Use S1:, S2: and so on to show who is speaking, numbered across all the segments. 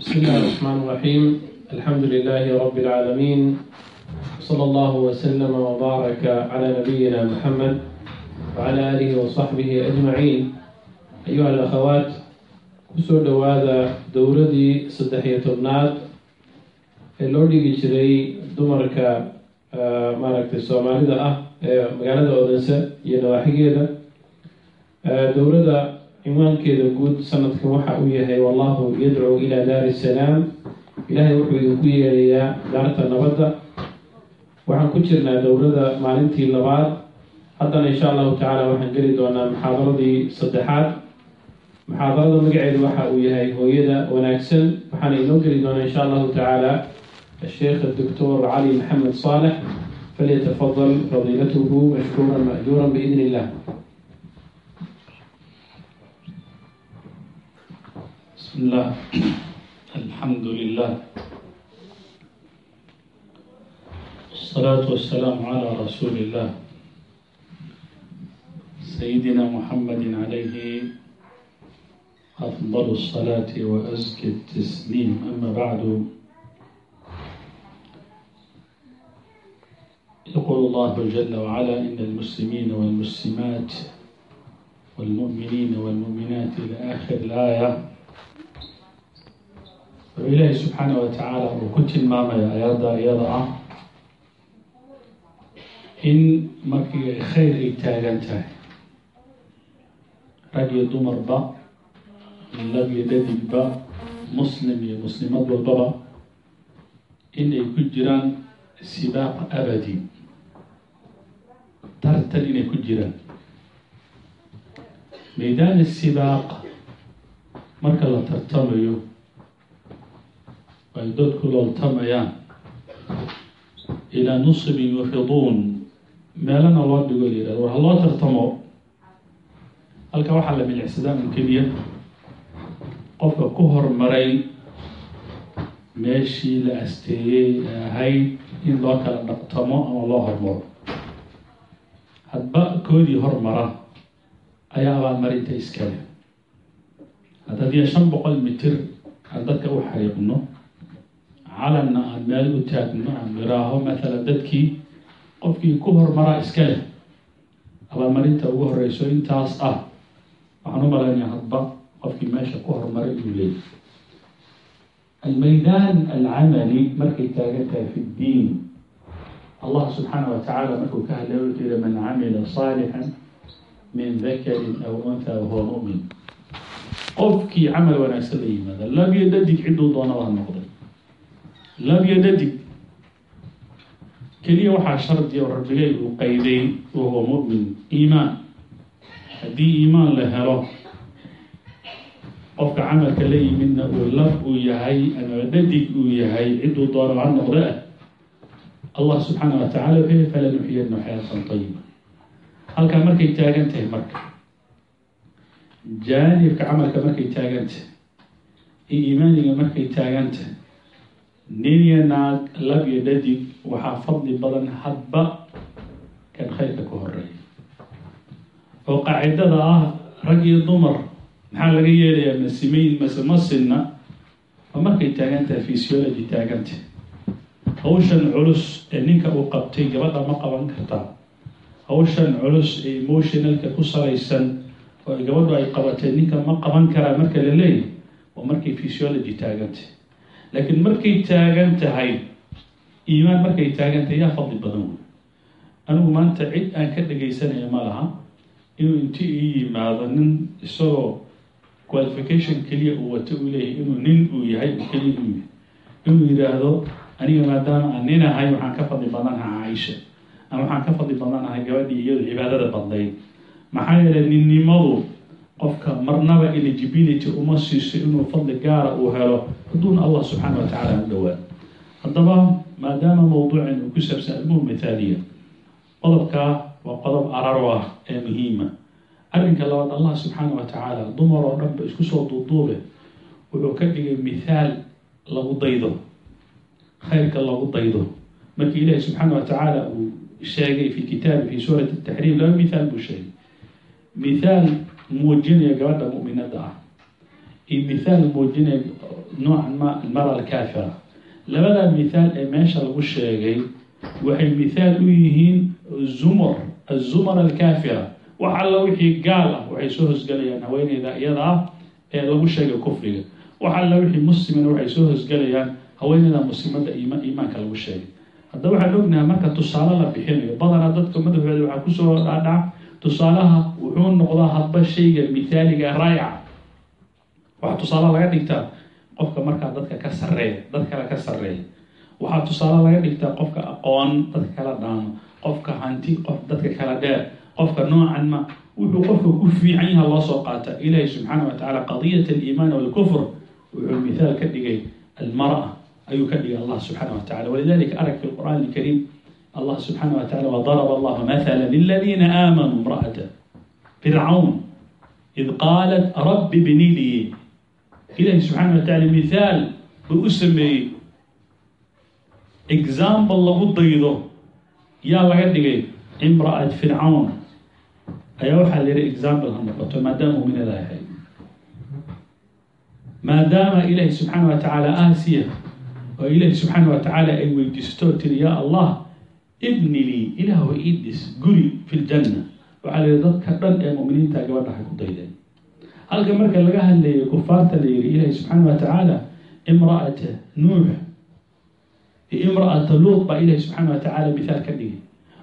S1: بسم الله الرحمن الرحيم الحمد لله رب العالمين صلى الله وسلم وبارك على نبينا محمد وعلى آله وصحبه أجمعين أيها الأخوات kusoo dhowaada dowladii saddex-iyo tobnaad ee loo dhigi jiray dumarka maaragtay soomaalida ah ee magaalada odense iyo nawaaxigeeda dowladda ciwaankeeda guud sanadkan waxa uu yahay wallahu yadcuu ilaa daari salaam. Ilaahay wuxuu idinku yeelayaa daarta nabadda. Waxaan ku jirnaa dowladda maalintii labaad. Haddana insha allahu tacaala waxaan geli doonaa muxaadaradii saddexaad. Muxaadarada magaceedu waxa uu yahay hooyada wanaagsan. Waxaana inoo geli doonaa insha allahu tacaala asheekh doctor cali maxamed saalex falyatafadal fadiilatuhu mashkuuran ma'juuran biidn illah
S2: بسم الله الحمد لله والصلاة والسلام على رسول الله سيدنا محمد عليه أفضل الصلاة وأزكى التسليم أما بعد يقول الله جل وعلا إن المسلمين والمسلمات والمؤمنين والمؤمنات إلى آخر الآية ilaahay subxaana wa tacaala uu ku tilmaamaya ayaadda iyada ah in markii ay khayr ay taagan tahay rag iyo dumarba lab iyo dhadigba muslim iyo muslimad walbaba in ay ku jiraan sibaaq abadi tartan inay ku jiraan maydaan sibaaq marka la tartamayo ay dadku looltamayaan. Ilaa nusbin yufiduun meelana loo dhigo la yihahdo war ha loo tartamo. Halka waxaa la milicsadaa un keliya. Qofka ku hormaray meeshii la asteeyey ee ahayd in loo kala dhaqtamo ama loo hormaro. Hadba koodii hormara ayaa abaalmarinta iskale hadda haddii shan boqol mitir aan dadka u xariiqno calanna aan meel u taagno aan iraaho mathalan dadkii qofkii ku hormaraa iska leh. Abaalmarinta ugu horeyso intaas ah waxaan u malaynaya hadba qofkii meesha ku hormaray inuu leeyay almaydaan alcamali markay taagan tahay fi ddiin allah subxaana wa tacaala markuu ka hadlay wuxuu yihi man camila saalixan min dakarin aw untha wahuwa mu'min. Qofkii camal wanaagsan la yimaada labiyo dhadig cidduu doonaba ha noqday labyo dhadig keliya waxaa shardi oo rabbigay uu qayday wahuwa mu'min iimaan. Haddii iimaan la helo qofka camalka la yimidna uu lab uu yahay ama dhadig uu yahay cidduu doonaba ha noqda ah. Allah subxaana wa tacala wuxuu yihi falanuxiyadna xayaatan tayiba halkaa markay taagan tahay marka. Jaanibka camalka markay taagan tahay iyo iimaaniga markay taagan tahay nin iyo naag lab iyo dhadig waxaa fadli badan hadba kan khayrka ka horreeya oo qaacidada ah rag iyo dumar maxaa laga yeelayaa masimeyn mase masinna oo markay taagan tahay physiology taaganta hawshan culus ee ninka uu qabtay gabadha ma qaban kartaa. Hawshan culus ee emotionalka ku salaysan oo gabadhu ay qabatay ninka ma qaban karaa marka la leeyahy waa markay physiology taagantah laakiin markay taagan tahay iimaan markay taagan tahay yaa fadli badan wey anigu maanta cid aan ka dhagaysanaya ma laha inuu inti ii yimaado nin isagoo qualification keliya uu wato uu leeyahay inuu nin uu yahay keliya uu yahay inuu yidhaahdo aniga maadaama aan nin ahay waxaan ka fadli badanaha caaisha ama waxaan ka fadli badanahay gabadhii iyadu cibaadada badnayd maxaa yeelay ninnimadu qofka marnaba eligibility uma siiso inuu fadli gaara uu helo hadduuna allah subxaana wa tacala u dhowaan. Haddaba maadaama mawduucan uu ku saabsan almuhu mithaaliya qodobkaa waa qodob araro ah ee muhiima. Arrinka labaad allah subxaana wa tacaala dumar oo dhanba isku soo duuduube wuxuu ka dhigay mithaal lagu daydo khayrka lagu daydo. Markii ilaahi subxaana wa tacaala uu sheegay fi kitaabi fi suurati taxriim laba mithaal buu sheegay. Mithaal muujinaya gabadha mu'minada ah. Iyo mithaal muujinaya noocan ma almara alkaafira labadaa mithaal ee meesha lagu sheegay waxay mithaal u yihiin zumar. Azumar alkaafira wax alla wixii gaal ah waxay soo hosgelayaan haweeneyda iyada ah ee lagu sheegay kufriga. Wax alla wixii muslimina waxay soo hosgelayaan haweeneyda muslimada iimaanka lagu sheegay. Haddaba waxaan ognahay marka tusaale la bixinayo badanaa dadka madaxooda waxaa ku soo dhaadhaca tusaalaha wuxuu noqdaa hadba shayga mithaaliga raayaca waxaa tusaale laga dhigtaa qofka markaa dadka ka sareeya dad kale ka sareeya waxaa tusaale laga dhigtaa qofka aqoon dadka kala dhaamo qofka hanti qof dadka kala dheer. Qofka noocan ma wuxuu qofka ku fiican yaha loo soo qaata. Ilaahi subxaana wa tacaala qadiyat aliimaan walkufr wuxuu mithaal ka dhigay almara ayuu ka dhigay allah subxaana wa tacala walidalika arag fi lqur'an alkariim wadaraba allahu mathala liladiina aamanuu imra'ata fircawn id qaalat rabbi bni lii ilahi subxaana wa tacala mithaal buu u sameeyey example lagu daydo. Yaa laga dhigay imra'at fircawn ayaa waxaa la yihi example ha noqoto maadaama muminada ahayd maadaama ilaahi subxaana wa tacaala aasiya oo ilaahi subxaana wa ay weydiisto tiri yaa allah ibni lii ilaahu ii dhis guri fi ljanna waxaa la yihi dadka dhan ee muminiinta gabadha ha ku daydeen halka marka laga hadlayay kufaarta la yihi ilaahi subxaana wa tacaala imra'ata nuux iyo imra'ata luut baa ilaahi subxaana wa tacaala mithaal ka dhigay.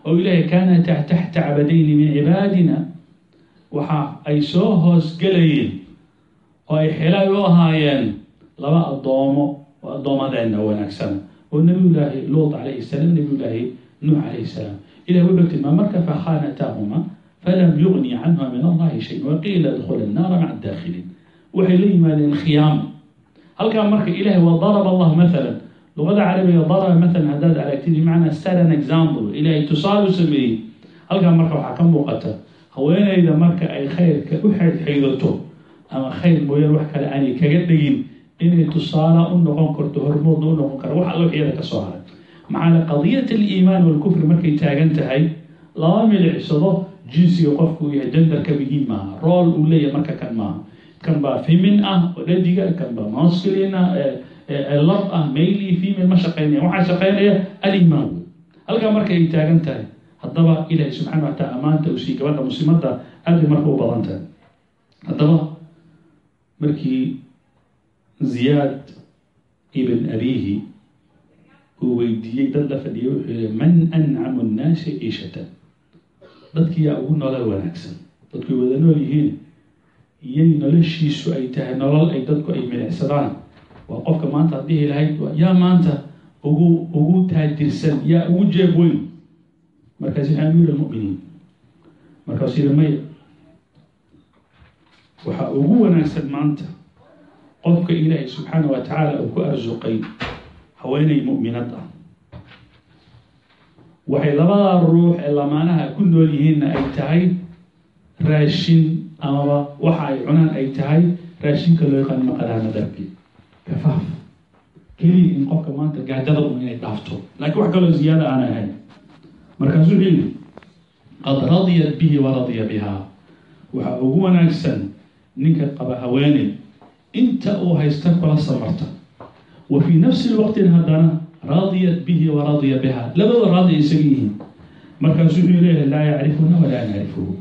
S2: Oo ilaahay kaanata taxta cabadayni min cibaadina. Waxa ay soo hoosgelayeen oo ay xelaay u ahaayeen laba addoomo oo addoomadeenna wanaagsan. Oo nabiyullaahi luut calayhi salaam nabiyullaahi nuux calayhi salaam ilahi wuxuu tilmaamay marka fakhaanataahuma falam yugni canhuma min allahi shay waqiila idkhula annaara maca adaakhiliin waxay la yimaadeen khiyaamo halkaa marka ilahi wa daraba allah maalan luqada carabiga daraba maalan haddaad aragtid bimacnaa set an example. ilaahay tusaale u sameeyey halkaa marka waxaa ka muuqata haweeneyda marka ay khayrka u xaydxaydato ama khayr mooyaan wax kale aanay kaga dhegin inay tusaale u noqon karto hormoodna u noqon kara wax alla wixiyada ka haray maxaana qadiyat aliimaan walkufri markay taagan tahay lama milicsado jinsiga qofku uu yahay genderka muhiim maaha rool uu leeyahay marka kan maaha kan baa femin ah oo dhadiga kan baa masculin ah lab ah maili female ma shaqeynaya waxaa shaqeynaya alimaan halkaa marka ay taagan tahay haddaba ilaahi subxana wa taala amaanta uu sii gabadha muslimadda aad bay marka u badan tahay haddaba markii ziyaad ibn abihi uu weydiiyey dad la fadhiyay wuxuu yihi man ancamu nnaasi ciishatan dadkiyaa ugu nolol wanaagsan dadku ay wada nool yihiin iyay noloshiisu ay tahay nolol ay dadku ay milicsadaan. Waa qofka maanta ad dhihi lahayd yaa maanta ugu ugu taajirsan yaa ugu jeeb weyn. Markaas amiir almuminiin markaasuu yihi maya waxaa ugu wanaagsan maanta qofka ilaahay subxaana wa tacaala uu ku arsuqay haweeney mu'minad ah waxay labadaa ruux ee lamaanaha ku nool yihiinna ay tahay raashin amaba waxa ay cunaan ay tahay raashinka loo yaqaan maqadaama darbi kafaaf. Keliya in qofka maanta gaajada un inay dhaafto. Laakiin wax kaloo ziyaada aan ahayn markaasuu wuxuu yidhi qad radiyat bihi wa radiya bihaa waxaa ugu wanaagsan ninka qaba haweeney inta uu haysta kula samarta wa fii nafsi lwaqtin haddana radiyat bihi wa radiya biha labadoo raadi ay isaga yihiin markaasuu wuxuu leeyahay laa yacrifuna walaa nacrifuhu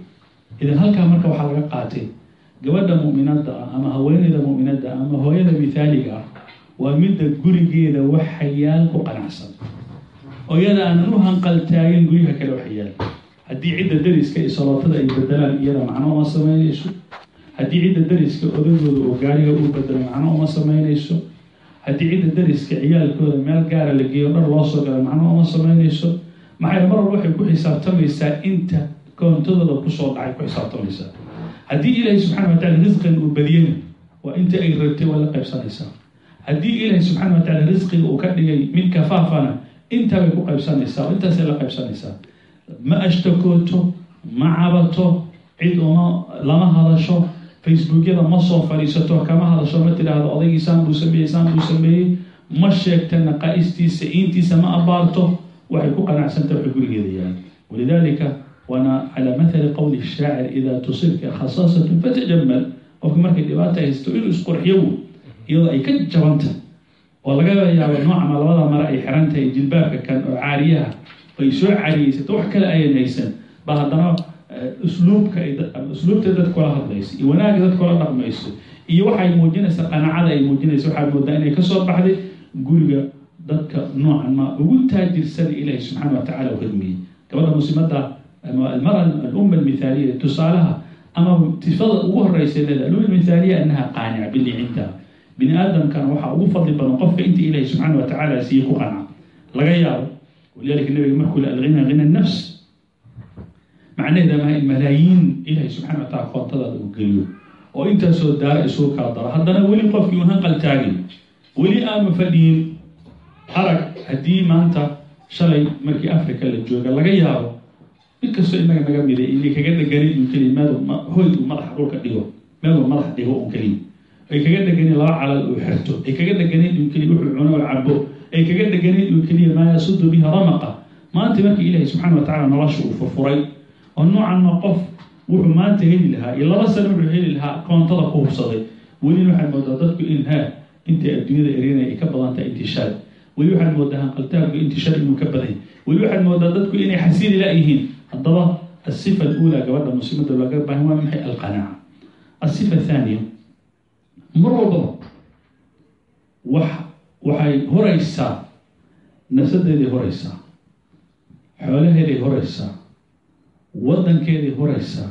S2: idan halkaa marka waxaa laga qaatay gabadha mu'minadda ah ama haweeneyda mu'minadda ah ama hooyada mithaaliga ah waa midda gurigeeda wax hayaal ku qanacsan oo iyada aanan u hanqaltaagin guryaha kale wax hayaal haddii cidda dariska iyo salootada ay bedelaan iyada macno uma samaynayso haddii cidda dariska odagooda oo gaariga uu bedelo macno uma samaynayso haddii cidda dariska ciyaalkooda meel gaara la geeyo dhar loo soo gala macno uma samaynayso. Maxay mar walba waxay ku xisaabtamaysaa inta koontadooda ku soo dhacay ku xisaabtamaysaa. Haddii ilaahay subxana wa tacala risqigan uu badiyana waa inta ay rabtay waa la qaybsanaysaa. Haddii ilaahay subxaana wa tacala risqiga uu ka dhigay mid kafaafana intaabay ku qaybsanaysaa intaasay la qaybsanaysaa. Ma ashtakooto ma cabato cid uma lama hadasho facebookyada ma soo fadhiisato kama hadasho ma tidhaahdo odaygii saan buu sameeyey saan buu sameeyey. Ma sheegta naqaa-istiisa iintiisa ma abaarto. Waxay ku qanacsantah waxay gurigeeda yahay walidalika waana calaa mathali qowli shaacir idaa tusibka khasaasatun fatajamal qofka markay dhibaata haysto inuu isqurxiyo wy iyadoo ay ka jabanta. Oo laga yaabo noocama labada mare ay xiran tahay jilbaabka kan oo caariyaha ay soo caariyeysato wax kale ayan haysan ba haddana usluubka usluubta dad kula hadlayso iyo wanaagga dad kula dhaqmayso iyo waxay muujinaysa qanaacada ay muujinaysa waxaad moodaa inay ka soo baxday guriga dadka noocan ma ugu taajirsan ilaahi subxaana wa tacala u khidmiyey gabadha muslimada ama almara alumma almithaaliya tusaalaha ama tifada ugu horeysa leeda alumma almithaaliya annaha qaanica bili cindaha bini aadamkana waxaa ugu fadli badan qofka inta ilaahi subxaana wa tacaala siiye ku qanca laga yaabo walidalika nabiga markuu le alghina hina nafs macnaheeda maha in malaayiin ilaahi subxana wa tacala koontadaada uu geliyo. oo intaasoo daara isugu kala daro. Haddana weli qofkii u hanqal taagin weli aanu fadhiyin arag haddii maanta shalay markii africa la jooga laga yaabo mid kastoo inaga naga miday inay kaga dheganin un keliya hoyd uu madaxa dhulka dhigo meel uu madax dhigo un keliya. Ay kaga dheganin laba calal uu xirto. Ay kaga dheganin un keliya wuxuu cuno oo cabo ay kaga dheganin un keliya maa yasudu bihi ramaqa. Maanta markii ilaahay subxaana wa tacala nolosha uu furfuray oo noocan ma qof wuxuu maanta heli lahaa iyo laba sano wuxuu heli lahaa koontada ku hubsaday welina waxaad moodaa dadku in ha intay adduunyada erinaya ay ka badan tahay intishaar weli waxaad moodaa hanqaltaabku intishaar inuu ka badan weli waxaad moodaa dadku inay xasiili la-yihiin haddaba asifa aluulaa gabadha muslimada laga baahan waa maxay? Alqanaaca asifa athaaniya mar walbaba wax waxay horeysaa nafsadeeday horeysaa xoolaheeday horeysaa wadankeeday horeysaa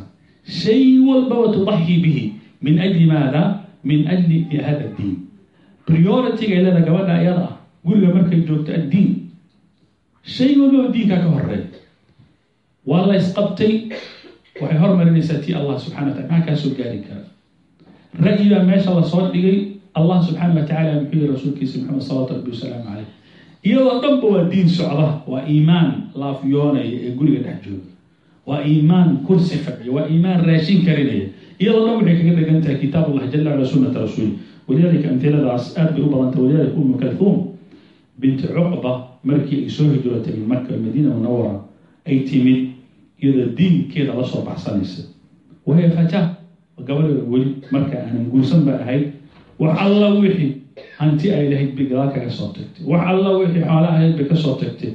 S2: shay walbaba tudaxi bihi min ajli maada? Min ajli hada diin. Priority-ga leeda gabadha ayada ah guriga markay joogto addiin shay walbaba diinkaa ka horeey waa la isqabtay waxay hormarinaysaa tii allah subxana wa tala maxaa kaa soo gaari kara? Ra'yi baa meesha la soo dhigay. Allah subxaana wa tacaala muxuu yihi rasuulkiisa maxamed salawatu rabbi wasalaamu caleyh iyadoo dhanba waa diin socda waa iimaan laafyoonaya ee guriga dhex jooga waa iimaan kursi fadhiya waa iimaan raashin karinaya iyadoo dhan waxay kaga dhegan tahay kitaab allah jala wala sunnata rasuuli walidalika amhiladaas aad bay u badantay walidalika umu kalhuum binti cuqba markii ay soo hijrootay min marka madiina munawara ay timid iyadoo diinkeeda la soo baxsanaysa wahya fata gabadheeda weli marka aanan guursan ba ahayd wax alla wixii hanti ay lahayd bay gadaal kaga soo tagtay wax alla wixii xoolo ahayd bay ka soo tagtay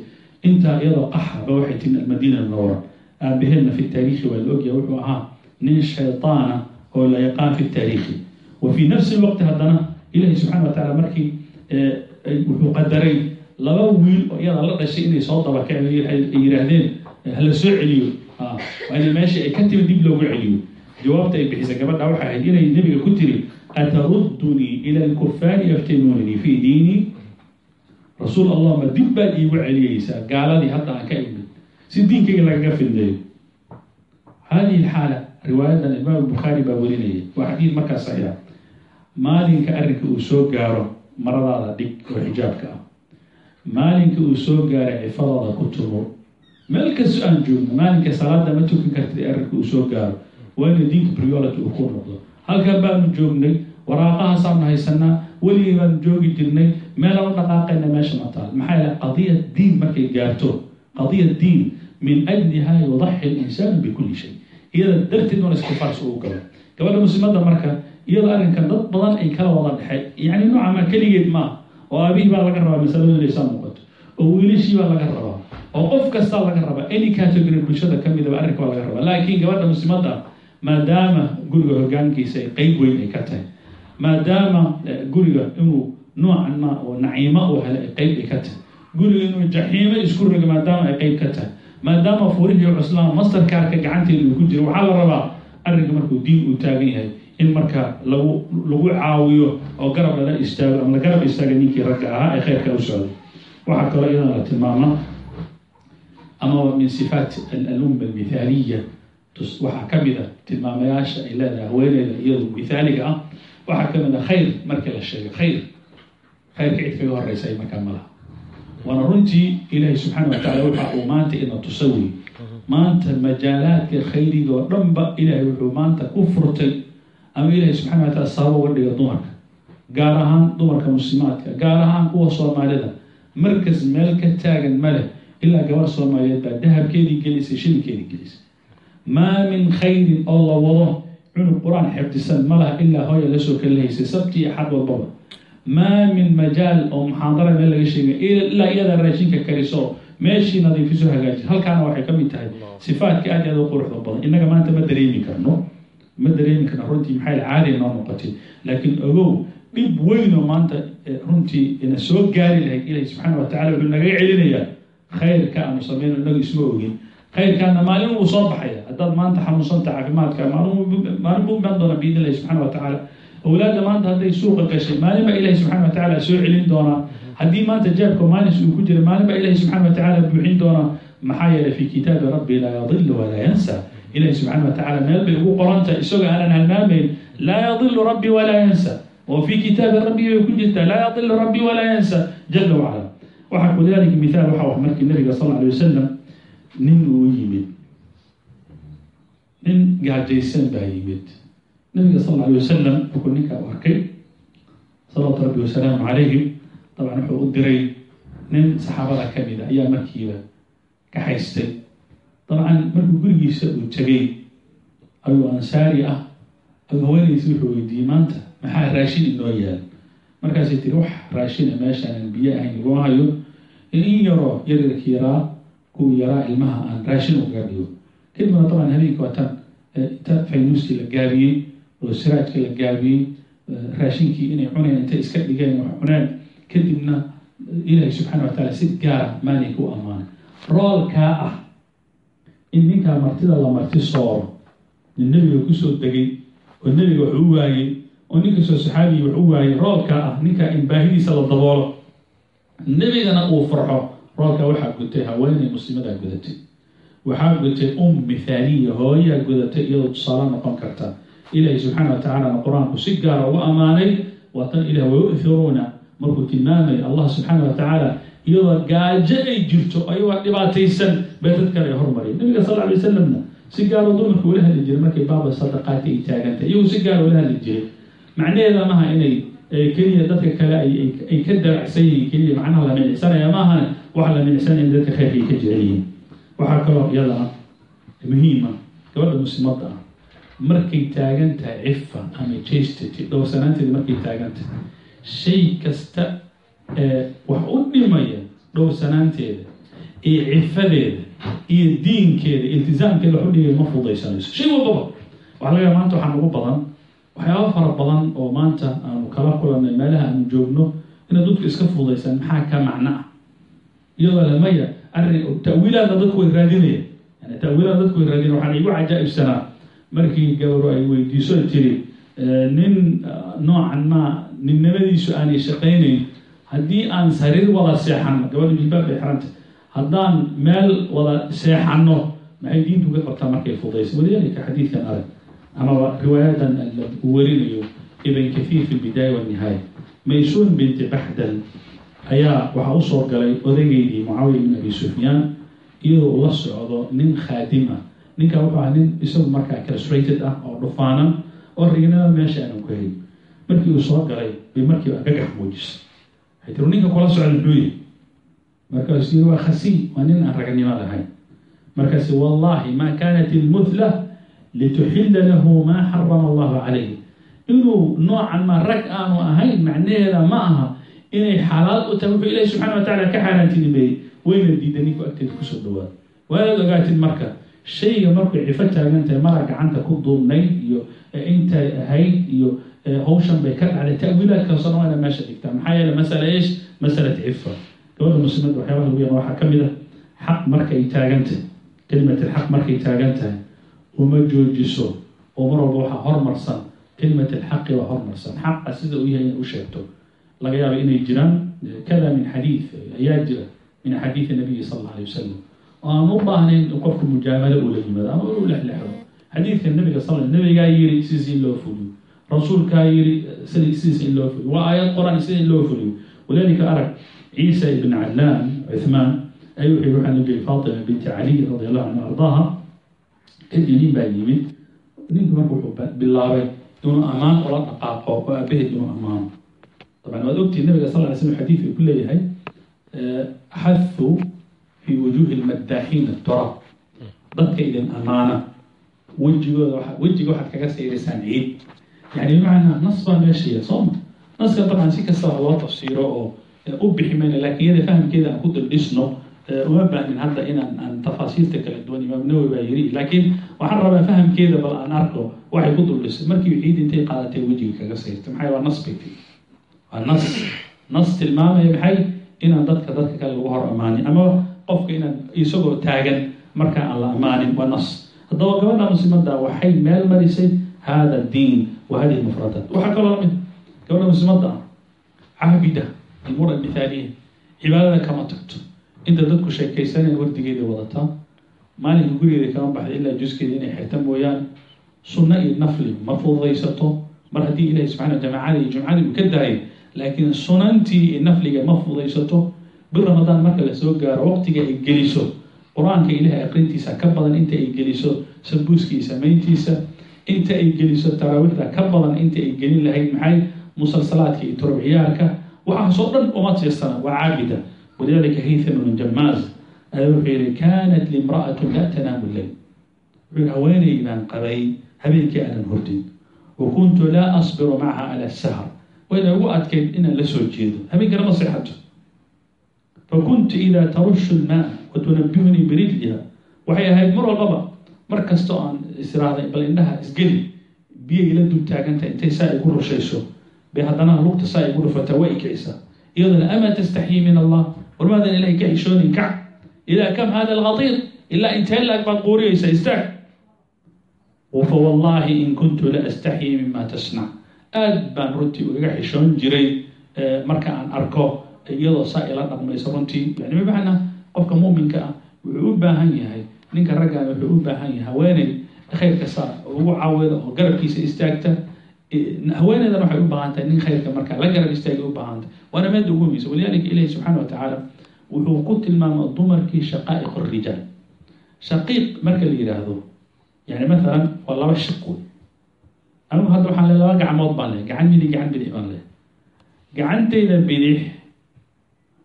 S2: intaa iyadoo qaxaba waxay timid almadiina munawara aabaheedna fi taariikhi waa la ogyahay wuxuu ahaa nin shaytaana oo la yaqaan fi taariikhi wa fii nafsi lwaqti haddana ilahi subxana wa tacaala markii wuxuu qadaray laba wiil oo iyada la dhashay inay soo dabakeen ay yidhaahdeen hala soo celiyo in meeshii ay ka timid dib loogu celiyo jawaabta ay bixisay gabadha waxay ahayd inay nebiga ku tiri ataruddunii ila alkufaari yaftinuunii fii diini rasuul allah ma dib baad iigu celiyeysaa gaaladii hadda aan ka si diinkayga lagaga fidneeyo hadihi alxaala riwaayadan imaam bukhaari baa warinaya. Waa xadiid markaa saxiixa. Maalinka arrinka uu soo gaaro maradaada dhig oo xijaabka ah. Maalinka uu soo gaaro cifadaada ku tumo meel kastoo aan joogno maalinka salaada ma tukan kartid arrinka uu soo gaaro. Waa ina diinka priority uu ku noqdo. Halkan baanu joognay waraaqahaasaanu haysanaa weligay baanu joogi jirnay meelaan u dhaqaaqayna meesha ma taal. Maxaa yaele qadiya diin markay gaarto. Qadiya diin min ajliha yudaxi linsaanu bikulli shay. Iyada darteed wana istifaars ugu galo. Gabadha muslimadda marka iyadoo arrinkan dad badan ay kala wada dhexay. Yacni nooca ma keligeed maaha oo aabihii baa laga rabaa masaladu inay saa muuqato. Oo wiilashii baa laga rabaa. Oo qof kastaa laga rabaa. Any category bulshada ka midaba arrinka baa laga rabaa. Laakiin gabadha muslimadda maadaama guriga hogaankiisa ay qeyb weyn ay ka tahay maadaama guriga inuu noocan ma oo naciimo uu ay qeyb ay ka tahay. Guriga inuu jaxiimo isku rogo maadaama ay qeyb ka tahay maadaama furihii cuslaan masterkaarka gacanteeda uu ku jiro waxaa la rabaa arrinka markuu diin uu taagan yahay in marka lagu lagu caawiyo oo garab lala istaago ama garab istaaga ninkii ragga ahaa ee kheyrka u socday. Waxaa kaloo iyadana la tilmaama ama min sifaat alumma almithaaliya waxaa ka mid a tilmaamayaasha ay leedahay haweeneyda iyadu mithaaliga ah. Waxaa ka mid a khayr markii la sheegay khayr khayrka cid kaga horeysa markaa malaha waana runtii ilaahay subxaana wa tacaala waxa uu maanta ina tusa wey maanta majaalaadka khayriga oo dhanba ilaahay wuxuu maanta ku furtay ama ilaahay subxana wa taala sabab uga dhiga dumarka gaar ahaan dumarka muslimaadka gaar ahaan kuwa soomaalida. Markas meel ka taagan ma leh ilaa gabar soomaaliyeed baa dahabkeedii gelisay shilinkeedii gelisay. Maa min khayrin oo la wado cunug qur'aan xifdisan ma laha ilaa hooya la soo kalahaysay sabti iyo xad walbaba maa min majaal oo muxaadara meel laga sheegay ilaa iyadaa raashinka kariso meeshii nadiifiso hagaaji. Halkaana waxay ka mid tahay sifaadka aad aad u quruxda badan. Innaga maanta ma dareemi karno ma dareemi karno runtii maxay caadi noo noqotay. Laakiin ogow dhib weynoo maanta runtii ina soo gaari lahayd ilahi subxaana wa tacala wuxuu nagaga celinayaa khayrka aanu sameyno inagu isma ogin. Khayrkaana maalin wuu soo baxaya. Haddaad maanta xanuunsanta caafimaadka maalin buu imaan doona biidn illahi subxana wa tacaala awlaadda maanta hadday suuqa gashay maalin baa ilahi subxana wa tacaala soo celin doonaa. Haddii maanta jaabka maalis uu ku jira maalin baa ilahi subxana wa tacaala buuxin doonaa. Maxaa yeelay fi kitaabi rabbi laa yadilu walaa yansa. Ilahi subxana wa tacaala meel bay ugu qorantahay isagoo aanan halmaamayn laa yadilu rabbi walaa yansa. Oo fi kitaabi rabbi bay ku jirtaa laa yadilu rabbi walaa yansa jala wacala waxaa kulidaalika mithaal waxa wax markii nabiga sal alay wasalam nin uu yimid. Nin gaajaysan baa yimid nabiga sal alay wasalam wuxuu ninkaa u arkay salawaatu rabbi wasalaamu calayhim dabcan wuxuu u diray nin saxaabada ka mid a ayaa markiiba ka haystay. Dabcan markuu gurigiisa uu tegay ayuu ansaari ah ayuu haweenaysi wuxuu weydiiyey maanta maxaa raashin inoo yaal? Markaasay tiri wax raashina meeshaanan biyo ahayn iguma in yaroo yaryarki yaraa kuwii yaraa ilmaha aan raashin ugaga dhigo. Kadibna dabcan habeenka waatan inta faynuuskii la gaabiyey oo siraajka la gaabiyey raashinkii inay cuneen intay iska dhigeen wax cuneen kadibna ilaahay subxaana wa tacaala si gaara maalinka u ammaanay roolkaa ah in ninkaa martida la marti sooro nin nebiga ku soo degay oo nebiga wax u waayey oo nin kastoo saxaabiyi wax u waayey roolkaa ah ninkaa in baahidiisa la daboolo nebigana uu farxo roolkaa waxaa gutay haweeney muslimadaa gudatay waxaa gutay um mithaaliya hooyaa gudatay iyadoo tusaale noqon karta ilaahay subxaana wa tacaalana qur'aanku si gaara ugu ammaanay waa tan ilah wayu'thiruuna markuu tilmaamaya allah subxaana wa tacaala iyadoo gaajo ay jirto ayagoo dhibaataysan bay dad kale hormariya nabiga sal alay wasalamna si gaaro dumarka ula hadli jiray markay baaba sadaqaati ay taagantay iyagu si gaara ula hadli jiray macnaheeda maaha inay keliya dadka kale ay ka daracsan yihiin keliya macnaha la minicsanaya maahane waxa la minicsanaya in dadka khayrka ay ka jecel yihiin waxaa kaloo iyadana muhiima gabadha muslimadda ah markay taagan tahay cifa ama jastity dhowrsanaanteeda markay taagan tahay shay kasta ee wax u dhimaya dhowrsanaanteeda iyo cifadeeda iyo diinkeeda iltisaamkeeda wax u dhigaya ma fudaysanayso shay walbaba waxaa laga maanta waxaa nagu badan waxyaaba fara badan oo maanta aanu kala kulanay meelaha aanu joogno inay dadku iska fudaysaan maxaa ka macno ah iyadoo lamaya arrin ta'wiilaadna dadku way raadinayaan. Yani ta'wiilaad dadku way raadinayan waxaan igu cajaa'ibsanaa markii gabaro ay weydiiso tiri nin noocan maa ninnimadiisu aanay shaqaynayn. Haddii aan sariir wada seexanno gabadha jilbaab bay xiranta haddaan meel wada seexanno maxay diintu ka qabtaa markay fudaysa walidaalika xadiidkan arag amaba riwaayadan uu warinayo ibn kathiir fi lbidaaya walnihaaya maysuun binti baxdal ayaa waxaa u soo galay odaygeydii mucaawiya bin abi sufyaan iyadoo ula socdo nin khaadim ah ninkaa wuxuu ahaa nin isagu markaa castrated ah oo dhufaanan oo rignada meesha aanu ku hayn markii uu soo galay bay markiiba gagax muujisay. Waxay ninka kula socda muxuu yihi markaasuu yiri waa khasiim waa nin aan ragnimo lahayn. Markaasi wallahi ma kanat ilmuthla lituxilla lahu maa xarama allahu calayh inuu noocan ma rag aanu ahayn macnaheeda ma aha inay xalaal u tahay wuxuu ilahi subxana wa tacala ka xaaraantinimeeyey. Wayna diida ninku agteeda ku soo dhawaada waanaad ogaatid marka shayga markay cifo taagan tahay mara gacanta ku duubnayd iyo intay ahayd iyo hawshan bay ka dhacday. Ta'wiilaadkaasoo dhan waa ina meesha dhigtaa. Maxaa yeele masala ish masalat cifa gabadha muslimadda waxyaabaha lagu yan waxaa ka mid ah xaq markay taagan tahay kelimat alxaq markay taagan tahay uma joojiso oo mar walba waxaa hormarsan kelimat alxaqi waa hormarsan. Xaqa sida uu yahay in u sheegto. Laga yaaba inay jiraan kada min xadiid ayaa jira min xadiidi nabiyi sal alla alay wasalam oo aan u baahnayn in qofku mujaamada ula yimaado ama inu lexlexdo xadiidka nabiga sal nabigaa yiri sidiis in loo fuliyo rasuulkaa yiri sidiis in loo fuliyo waa aayad qor-aan sida in loo fuliyo walidaalika arag ciisa ibn cadlaan cuthmaan ayuu wuxuu waxaa loo jeeyay faatima binti caliy radi allahu canhu ardaaha kadib nin baa yimid ninku marka wuxuu bilaabay inuu ammaan ula dhaqaaqo oo aabaheed inuu ammaano dabcan waad ogtihiin nabiga sal ly slm xadiidka ku leeyahay xadhu fi wujuhi lmadaaxiin aturaab dadka idin amaana wejigooda wejiga waxaad kaga sayraysaan ciid yani bimacnaa nas baa meeshaya sooma naska dabcan si kastaba loo tafsiiro oo u bixi mayna laakiin iyada fahamkeeda aan ku dildhisno uma baahnin hadda inaan aan tafaasiirta kala duwan imaam nawowi baa yiri laakiin waxaan rabaa fahamkeeda bal aan arko waxay ku duldhisay markii ciid intay qaadatay wejiga kaga sayrtay maxay waa nas bay tii waa nas nas tilmaamaya maxay inaan dadka dadka kale lagu hor amaanin ama qofka inaan isagoo taagan markaa aan la amaanin waa nas. Haddaba gabadha muslimada waxay meel marisay hada diin wa hadihi mufradaat waxaa kaloo la mid gabadha muslimada caabida almura mithaaliya cibaadada kama tagto. Inta dadku sheekaysaneen wardigeeda wadataa maalinka gurigeeda kama baxda ilaa juskeeda inay xirta mooyaan sunno iyo nafli ma fududaysato. Mar haddii ilahi subxana jamaacada iyo jumcadii uu ka daayay laakiin sunantii iyo nafliga ma fudaysato bil ramadaan marka la soo gaaro waqtiga ay geliso qur'aanka ilahay aqrintiisa ka badan inta ay geliso sambuuskii samayntiisa inta ay geliso taraawiixda ka badan inta ay gelin lahayd maxay? Musalsalaadka iyo turubciyaarka waxaasoo dhan uma tiirsana waa caabida. Walidalika haytham bnu jamaaz ayaa wuxuu yihi kanat limra'atu la tanaamu leyl wuxuu yihi haweeney baan qabay habeenkii aanan hordin wa kuntu laa asbiru macaha cala sahar wayna ugu adkayd inaan la soo jeedo. Habeenkana ma seexato fakuntu idaa tarushu lmaa wa tunabihunii birijliha waxay ahayd mar walbaba mar kastoo aan israahday bal indhaha isgeli biyo ila dul taagantahay intay saa igu rushayso bay haddana lugta saa igu dhufataa waa ikicisaa iyadana amaa tastaxyii min allah warmaadan ilahay ka xishoonin kac ilaa kam hada alkhatiir ilaa intee laag baad quuriyaysa istaag fawallaahi in kuntu la astaxyii mima tasnac aad baan runtii ugaga xishoon jiray marka aan arko iyadoo saa ila dhaqmayso runtii yani bimacnaa qofka muminka ah wuxuu u baahan yahay ninka raggan wuxuu u baahan yahay haweeney khayrka saa ugu caawida oo garabkiisa istaagta haweeneydan waxay u baahan tahay nin khayrka markaa la garab istaagay u baahan tahay. Waana meeda ugu miysa walidalika ilahi subxaana wa wuxuu ku tilmaama dumarkii shaqaa'iq rijaal. Shaqiiq marka la yidhaahdo yani maalan waa laba shiq wey anigu hadda waxaan le laba gacmood baan leh gacan midig gacan bidix baan leh. Gacantayda bidix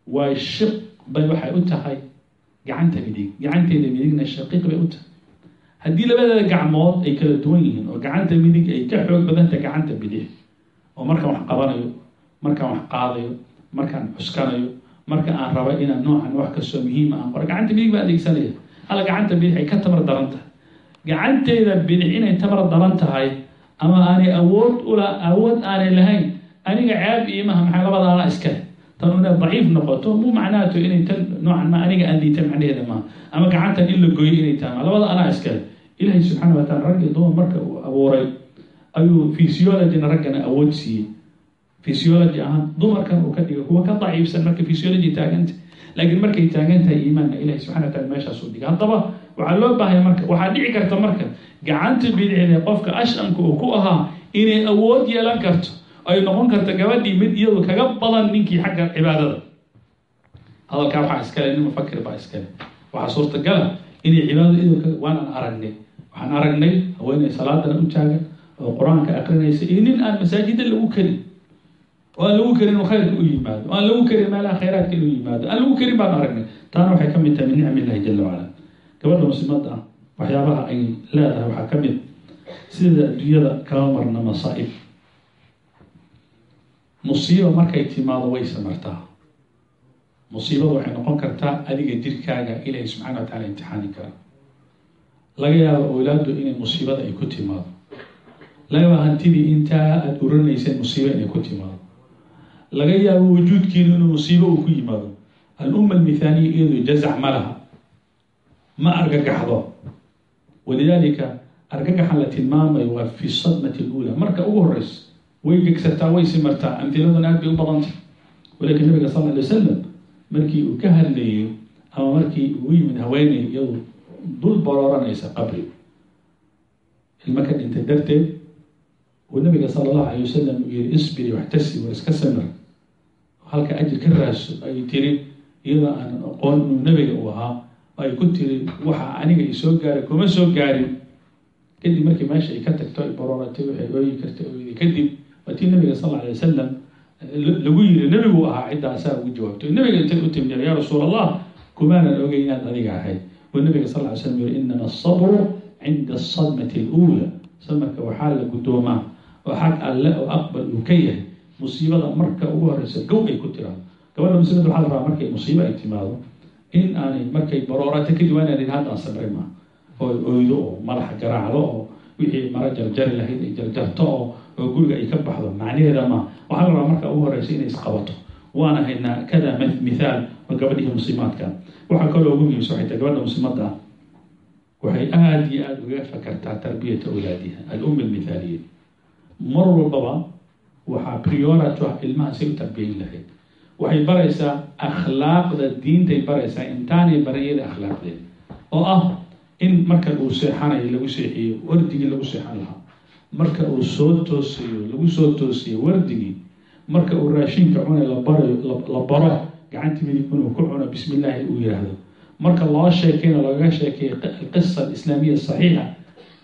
S2: waa shiq bay waxay u tahay gacanta midig. Gacantayda midigna shaqiiq bay u tahay. Haddii labadeeda gacmood ay kala duwan yihiin oo gacanta midig ay ka xoog badanta gacanta bidix oo markaan wax qabanayo markaan wax qaadayo markaan cuskanayo marka aan raba inaan noocan wax kastoo muhiima aan qoro gacanta midig baa adeegsanaya. Hala gacanta bidix ay ka tamar daran tahay. Gacanteyda bidix inay tamar daran tahay ama aanay awood ula awood aanay lahayn aniga ceeb iimaha maxay labadaana iskale tan inay daciif noqoto mu macnaato inay tan noocan ma aniga aan liita macnaheeda maaha ama gacantan in la goyo inay tahay labada anaa iskale ilaahay subxaana wa taala rag iyo dumar marka uu abuuray ayuu physiologina raggana awood siiyey physiology ahaan dumarkan uu ka dhigay kuwa ka daciifsan marka physiology taaganta laakiin markay taagan tahay iimaanka ilahi subxana wa taala meeshaas u dhigay haddaba waxaa loo baahaya marka waxaa dhici karta marka gacanta bidixda qofka ashamka uu ku ahaa inay awood yeelan karto ay noqon karto gabadhii mid iyadu kaga badan ninkii xagga cibaadada. Hadalkaa waxaa iskale nin mufakir baa iskale. Waxaa suurtagala inay cibaadada iyadu waanaan aragnay. Waxaan aragnay haweeney salaadana u taagan oo qur'aanka akrinaysa iyo nin aan masaajida lagu karin. Oo aan lagu karin khayrka u yimaado. Oo aan lagu karin meelaha khayraadka inuu yimaado. Aan lagu karin baan aragnay. Taana waxay ka mid tahay min nicmi jala wacala gabadha muslimadda ah waxyaabaha ay leedahay waxaa ka mid sida adduunyada kama marna masaa'ib musiiba markay timaado way samartaa. Musiibada waxay noqon kartaa adiga jirkaaga ilaahay subxana wa tacala imtixaani kara laga yaabo awlaadu inay musiibada ay ku timaado. Laga yaabo hantidii intaa aada uranayseen musiibo inay ku timaado. Laga yaabo wujuudkiinu inuu musiibo uu ku yimaado. Al-umma almithaaniya iyadu jazac ma laha. Ma argagaxdo. Walidaalika argagaxan la tilmaamayo waa fi sadmati luula marka ugu horeysa way gegsataa way simartaa amhiladuna aad bay u badantay walaakin nabiga sal alay wasalam markii uu ka hadlayo ama markii uu yimid haweeney iyadu dul barooranaysa qabri. Ilmo ka dhintay darteed uu nabiga sala allahu alay wasalam uu yihi isbiri waxtasi war iska samir. Halka ajir ka raadso ay tiri iyadoo aan aqoon inuu nebiga uu ahaa ay ku tiri waxa aniga i soo gaaray kuma soo gaarin. Kadib markii meesha ay ka tagto ay barooratay waxay ooyi kartay ooydi kadib waa tii nabiga sal alay wasalam lagu yiri nebigu ahaa ciddaasaa ugu jawaabtay nabiga intay u timid yaa rasuul allah kumaanan ogay inaad adiga ahayd? Oo nabiga sal ly slam yiri inama asabru cinda asadmati aluula. Samarka waxaa la guddoomaa oo xag alle oo aqbal uu ka yahay. Musiibada marka ugu horeysa gow ay ku tiraado gabadha muslimada waxaa la rabaa markay musiibo ay timaado in aanay markay baroorata kadib waa inaan haddaan sabri maa oo oydo oo madaxa garaacdo oo wixii mara jarjari lahayd ay jarjarto oo oo guriga ay ka baxdo macnaheeda ma waxaa la rabaa marka ugu horeysa inay isqabato. Waana haynaa kada mithaal oo muslimaadka. Waxaa kaloo ugu muhiimsa waxay tahay gabadha muslimadda waxay aada iyo aada uga fakartaa tarbiyata awlaadiha al-um almithaaliya mar walbaba waxaa priority ah ilmaha say u tarbiyayn lahayd. Waxay baraysaa akhlaaqda diintay baraysaa intaanay barayada akhlaaqdeeda oo ah in marka uu seexanayo lagu seexiyo wardigii lagu seexan lahaa marka uu soo toosiyo lagu soo toosiyo wardigii marka uu raashinka cunay la baro gacanta midig inuu ku cuno bismi illaahi uu yidhaahdo marka loo sheekeyno lagaga sheekeeyo qisa islaamiya saxiixa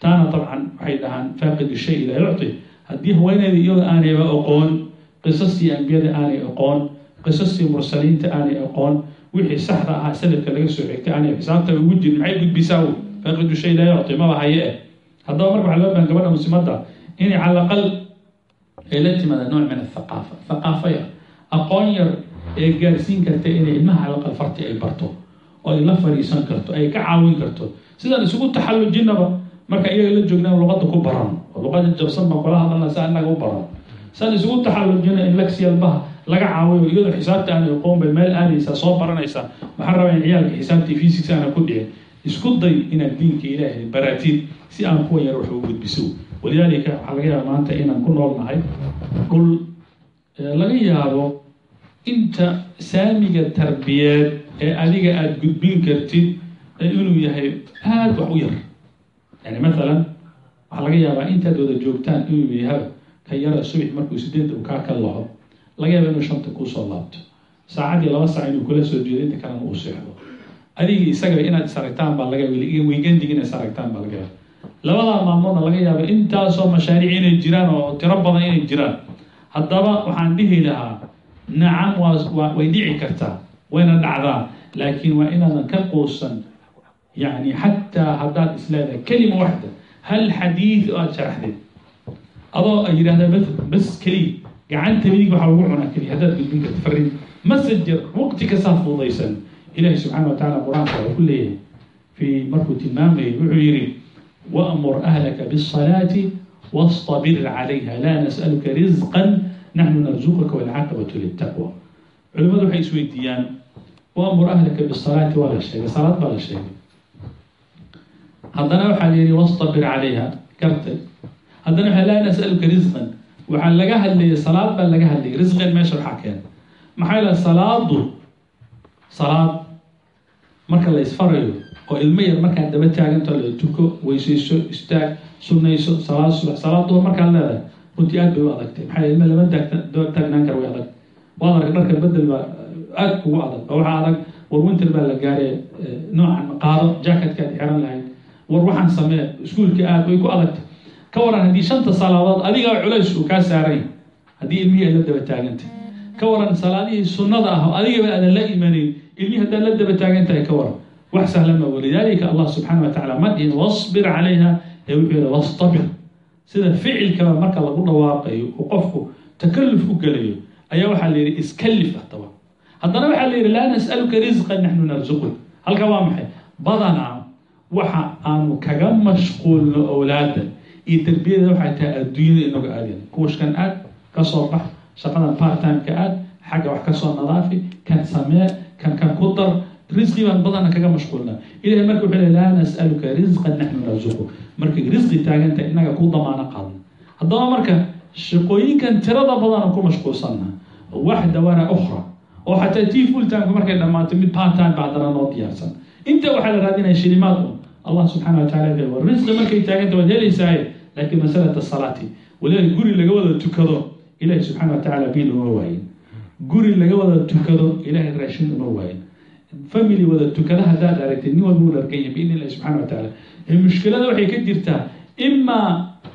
S2: taana dabcan waxay dhahaan faaqid shay laa yucti haddii haweeneyda iyadoo aanayba aqoon qisastii ambiyada aanay aqoon qisastii mursaliinta aanay aqoon wixii saxda ahaa sanadka laga soo xigtay aanay xisaabta ugu jirin maxay gudbisaa faaqidu shay laa yucti maba haye eh haddaba marka waxaa loo baahan gabadha muslimadda inay cala aqal ay la timaada nooc min athaqaafa thaqaafa yar aqoon yar ee gaarsiin karta inay ilmaha cala aqal farti ay barto oo ay la fariisan karto ay ka caawin karto. Sidaan isugu taxallujinaba marka iyaga la joognaan luqadda ku baran oo luqada jabsan baan kula hadalna si annaga u baran. Sidaan isugu taxallujina in lagsiyalbaha laga caawiyo iyadoo xisaabta aan aqoon bay meel aadaysaa soo baranaysaa. Waxaan rabaa in ciyaalka xisaabtii physics aana ku dhicin isku day inaad diinka ilaahay baraatid si aan kuwa yar wax ugu gudbiso. Walidaalika waxaa laga yaaba maanta inaan ku nool nahay dhul laga yaabo inta saamiga tarbiyeed ee adiga aada gudbin kartid inuu yahay aada wax u yar. Yani maalan waxaa laga yaabaa intaad wada joogtaan inuu yahay ka yara subax markuu sideedda uu kaa ka laco laga yaaba inuu shanta kuusoo laabto. Saacadii laba saac inuu kula soo jeedo inta kalena uu seexdo. Adiga isagaba inaad is aragtaan baa laga yaaba weegandig inaad is aragtaan baa laga yaaba labadaa maalmoodna laga yaaba intaasoo mashaariic inay jiraan oo tiro badan inay jiraan. Haddaba waxaan dhihi lahaa nacam waa way dhici kartaa wayna dhacdaa laakiin waa inaadan ka quusan. Yani xataa haddaad isleedahay kelima waxda hal xadiid oo aada sharaxdeed adoo ay yidhahdaa bas bas keliya gacanta midig waxaa lagu cunaa keliya haddaad gudbin karta fariin messenger waqti kastaa fududaysan ilahi subxaana wa tacaala qur'aanka wuxuu leeyahay. Fii markuu tilmaamayay wuxuu yidhi wamur ahlaka bisalaati wastabir calayha laa nas'aluka risqan naxnu narzuqaka walcaaqibatu litaqwa culimmadu waxay isweydiiyaan wamur ahlaka bisalaati waa la sheegay salaad baa la sheegay haddana waxaa la yidhi wastabir calayha gartay haddana waxaa laa nas'aluka risqan waxaa laga hadlayay salaad baa laga hadlayay risqan meesha waxaa keena maxaa yeele salaadu salaad marka la isfarayo oo ilmo yar markaad daba taaganta la tuko weysayso istaag sunnayso salaad subax salaad duhur markaad leedahay. Runtii aad bay u adagtay. Maxaa ilmo lama taagta taagnaan kara way adag. Waad arag dharka bedel baa aad kugu adag. Oo waxaa adag war winter baa la gaaray noocan qaado jacketkaad xiran lahayd. War waxaan samee iskuulka aad way ku adagtay. Ka waran haddii shanta salaadood adigaa culays uu kaa saaray haddii ilmihii ay la daba taagantay. Ka waran salaadihii sunnada ah oo adigaba aadan la imanayn ilmihii haddaad la daba taagan ka waran wax sahlan ma walidaalika allah subxaana wa tacala ma dhihin wasbir calayha ee wuxuu wastabir. Sida ficilkaba marka lagu dhawaaqayo uu qofku takalluf u gelayo ayaa waxaa la yidhi iskallif haddaba haddana waxaa la yidhi laa nas'aluka risqan naxnu narzuquk. Halka waa maxay? Badanaa waxa aanu kaga mashquulno owlaada iyo tarbiyada waxay tahay adduunyada inagu aadin kuwashkan aad ka soo bax shaqadan part-timeka aad xagga wax ka soo nadaafi kan samee kan kan ku dar risqi baan badana kaga mashquulna ilahay marka wuxuu leey laa nas'aluka risqan naxnu narzuqu markay risqi taaganta innaga ku damaano qaadna haddaba marka shaqooyinkan tirada badana ku mashquulsanna waxda wana ukhra oo xataa tii full markay dhammaato mid part time ba haddana noo diyaarsan inta waxaa la raadinaya shilimaad un allah subxaana wa tacala wa risqi markay taaganta waad helaysaaye laakiin masalata salaati waliba guri laga wada tukado ilahi subxaana wa tacala biil uma waayin guri laga wada tukado ilaahay raashin uma waayin family wada tukada haddaad aragtid nin walba u dharganya biidni illahi subxana wa tacaala ee mushkilada waxay ka jirtaa imaa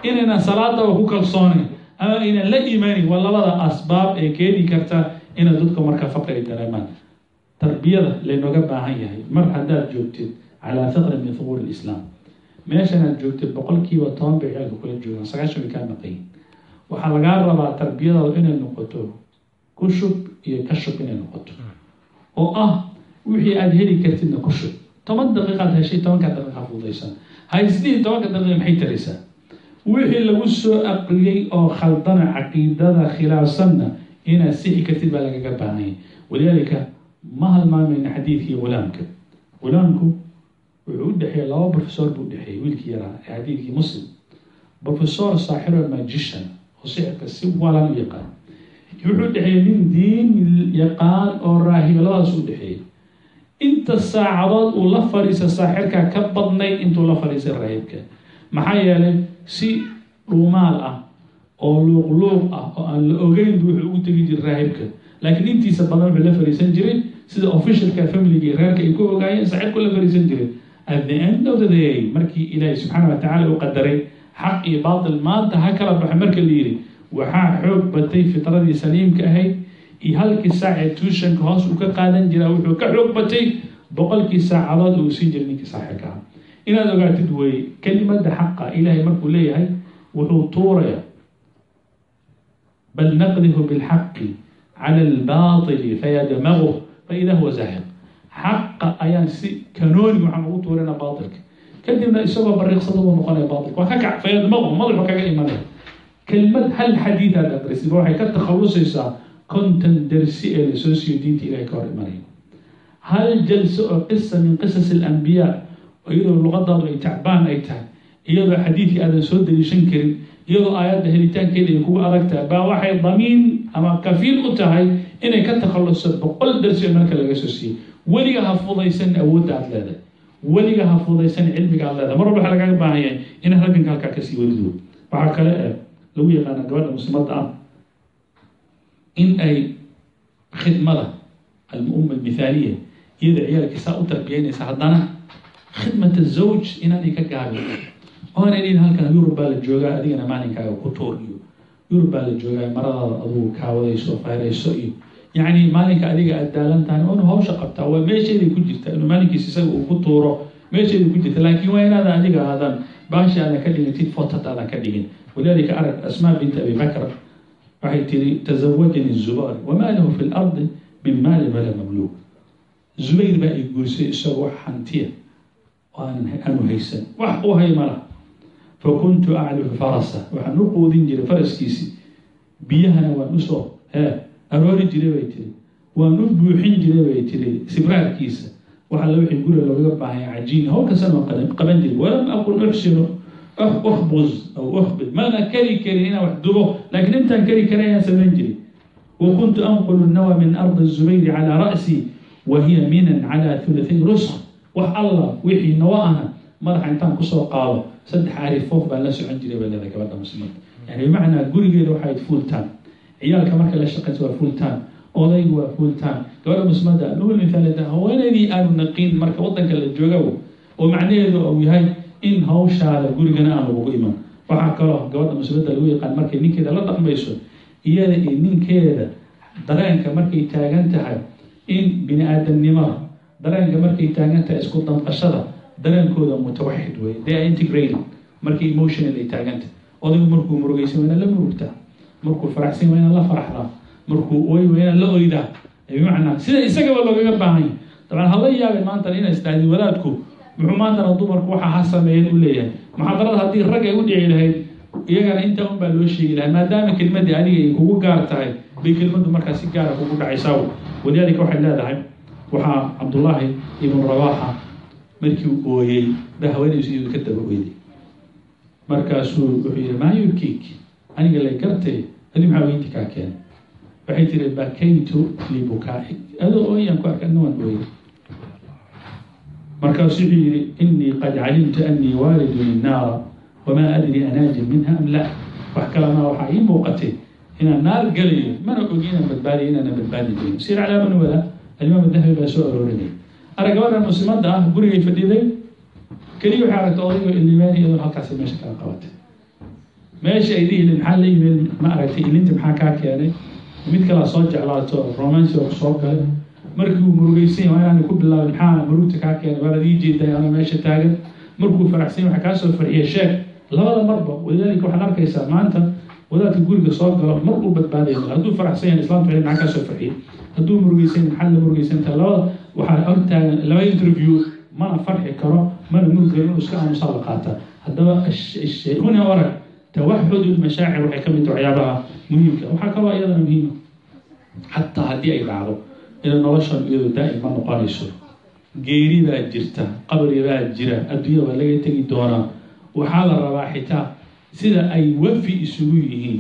S2: inaynan salaadaba ku kalsoonayn ama aynan la iimaanin waa labada asbaab ee keeni karta inaad dadka markaa faqri ay dareemaan. Tarbiyada laynooga baahan yahay mar haddaad joogtid calaa thaqrin min thuquur lislaam meeshanaad joogtid boqolkiiba toban bay ciyaalka kula joogaan sagaashan way kaa maqayin. Waxaa lagaa rabaa tarbiyadaadu inay noqoto ku shub iyo ka shub inay noqoto. Oo ah wixii aada heli kartidna ku shub. Toban daqiiqaad heshay tobankaa daqiiqa fududaysan haysdihii tobanka daqiiqa maxay taraysaa? Wixii lagu soo aqriyey oo khaldana caqiidada khilaafsanna inaad sixi kartid baa lagaga baahanya walidaalika ma halmaamayna xadiidkii gulaamka. Gulaamku wuxuu u dhexeeyey laba professor buu udhexeeyey wiilkii yaraa ee xadiidkii muslim. Professor saaxiro magician oo sixirka si walan u yaqaan. Wuxuu dhexeeyey nin diin yaqaan oo raahib labadaas u dhexeeyey inta saacadood uu la fadhiisa saaxirka ka badnayd intuu la fadhiisay raahibka maxaa yeelay si dhuumaal ah oo luuqluuq ah oo aan la ogeyn bu wuxuu ugu tegi jiray raahibka laakiin intiisa badan wuxuu la fadhiisan jiray sida officialka familiga reerka ay ku ogaayeen saaxirku la fadhiisan jiray. At the end of the day markii ilaahi subxaana wa tacaala u qadaray xaq iyo baatil maanta ha kala baxo marka la yidhi waxaa xoog batay fitradii saliimka ahayd iyo halkii saac ee tuushanka hoos uu ka qaadan jiraa wuxuu ka xoog batay boqolkii saacadood uu siin jiray ninkii saaxirka ah inaad ogaatid weeye kelimada xaqa ilaahay markuu leeyahay wuxuu tuuraya bal naqdihu bilxaqi cala albaatili fayadmaguh faida huwa zaahiq. Xaqa ayaan si kanooni waxaan ugu tuurana baatilka. Kadibna isagoo bariiqsada buu noqonaya baatilka waa ka kac madaxu kaga imanaya. Kelmad hal xadiid aad aqrisiba waxay ka takhalusaysaa konton dersi ee la soo siiyo diinta ilahay ka hor imanaya hal jalso oo qisa min qisas alambiyaa iyadoo luqadaadu ay tacbaan ay tahay iyadoo xadiidkii aadan soo daliishan karin iyadoo aayadda helitaankeeda ay kugu adag tahay baa waxay damiin ama kafiil u tahay inay ka takhaluso boqol dersi oo marka laga soo siiyey weliga ha fudaysan awoodda aad leedahay. Weliga ha fudaysan cilmiga aad leedahay. Mar walba waxaa lagaaga baahan yahay inaad halkaa ka sii welido waxaa kale ee lagu yaqaana gabadha muslimadda ah in ay khidmada alumma almithaaliya iyada ciyaalkii saa u tarbiyeynaysa haddana khidmat azawj inaanay ka gaabin oona dhihin halkan yurub baa la joogaa adigana maalinkaaga ku tuur iyo. Yurub baa la joogaa maradaada adugu kaawadayso fayrayso iyo. Yacni maalinka adiga aad daalan tahay oonu hawsha qabtaa waa meesheeday ku jirta inuu maalinkiisa isaga uu ku tuuro meesheeday ku jirta laakiin waa inaada adiga aadan baashi aadan ka dhigin tit fotad aadan ka dhigin. Walidaalika arag asmaa binti abi bakr waxay tiri tazawajani zubair. Wamaa lahu fi lardi min maalin wala mamluuk zubayr baa ay guurisay isagoo wax hantiya aanu haysan. Wax u hay mala fakuntu aclifu farasa. Waxaan u quudin jiray faraskiisii biyahana waan u soo aroori jiray bay tiri. Waan u buuxin jiray bay tiri sibraarkiisa. Waxa la wixii guriga loogaga baahaya cajiin. Hawl waan qaban jiray. Walam aqul uxsinu ukhbuz aw ukhbid maana kari karin inaan wax dubo laakiin intaan kari karay ayaan samayn jiray وكنت أنقل النوى من أرض الزبير على رأسي وهي منا على ثلثي رسخ wax alla wixii nawa ana madaxa intaan kusoo qaado saddex aarifof baan la socon jiray baa leedahay gabadha muslimadda yani bimacnaa gurigeeda waxay full time ciyaalka marka la shaqaysa waa full time odaygu waa full time gabadha muslimadda lagu mithaalada haweenaydii aanu naqiin marka wadanka la joogawo oo macnaheedu uu yahay in hawshaada gurigana aan lagugu iman. Waxaa kaloo gabadha muslimadda lagu yaqaan markay ninkeeda la dhaqmayso iyada iyo ninkeeda dareenka markay taagan tahay in bini aadamnimada dareenka markay taagan tahay isku danqashada dareenkooda mutawaxid wey they integrated. Markay emotional ay taagan tahay. Odaygu markuu murugaysan waa inaad la murugtaa. Markuu faraxsan waa inaad la faraxdaa. Markuu ooy waa inaad la oydaa. Bimacnaa sida isagaba loogaga baahanya. Dabcan hala yaabin maanta inay isdhahdi wadaadku muxuu maantana dumarku waxa ha sameeyeen u leeyahay. Muxaadarada haddii rag ay u dhici lahayd iyagana intaa un baa loo sheegi lahaa maadaama kelmadii adiga ay kugu gaar tahay bay kelmaddu markaa si gaara kugu dhacaysaa. Walidaalika waxay leedahay waxaa cabdullaahi ibnu rawaxa markii uu ooyey ba haweenaysu iyadu ka daba oyday markaasuu wuxuu yihi maa yurkiik aniga lay gartay adi maxaa weynti kaa keenay? Waxay tiri bakaytu libukaa'ik adoo ooyaan ku arka waan ooyey markaasuu wuxuu yihi inii qad calimtu annii waalidun innaara wamaa adri anaajin minha am la wax kalena waxaa ii muuqatay inaan naar gelayo mana ogi inaan badbaadiyo inaana badbaadi doono sir calaa manwala alimaam dahabi baa soo aroorinaya arag gabadhan muslimadda ah gurigay fadhiday keliya waxay aragta odaygo ilimaani iyadoo halkaasi meesha kala qabatay. Meesha ay dhihi maxaa la yimid ma aragtay ilinta maxaa kaa keenay? Mid kalaa soo jeclaato romansi oo soo galay markii uu murugaysan yahay waa inaan ku bilaabay maxaa murugta kaa keenay? Waad ii jeeday ana meesha taagan. Markuu faraxsan waxaa kaa soo farxiya sheeg labada marba walidaalika waxaad arkaysaa maanta wadaadka guriga soo galo mar uu badbaadaya hadduu faraxsan yahay islaamta waxay maxaa kaa soo farxiya? Hadduu murugaysan yahay maxaa la murugaysan tahay labada waxaa hortaagan laba interview mana farxi karo mana murugi karo inuu iska aamusaa la qaataa haddaba huna arag tawaxud mashaacir waxay ka mid tahay waxyaabaha muhiimka waxaa kaloo iyadana muhiima xataa haddii ay dhacdo inay noloshan iyadu daa'im ma noqonayso. Geeri baa jirta qabri baa jira adduunya waa laga tegi doonaa. Waxaa la rabaa xitaa sida ay wafi isugu yihiin